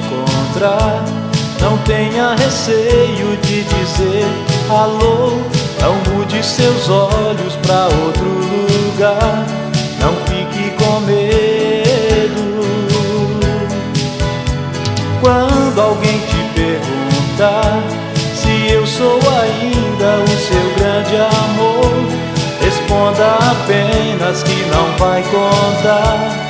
encontrar. Não tenha receio de dizer alô. Não mude seus olhos para outro lugar. Não fique com medo. Quando alguém te perguntar se eu sou ainda o seu grande amor, responda apenas que não vai contar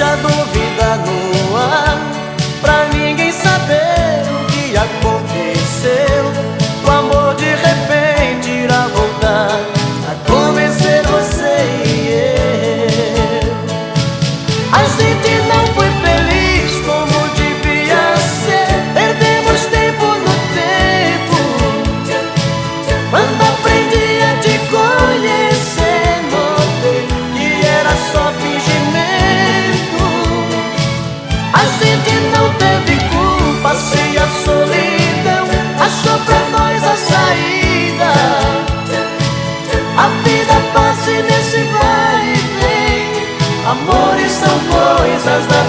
deixa a dúvida no ar Pra ninguém saber o que aconteceu. O amor de repente irá voltar. A vida passa e nesse vai e vem. Amores são coisas da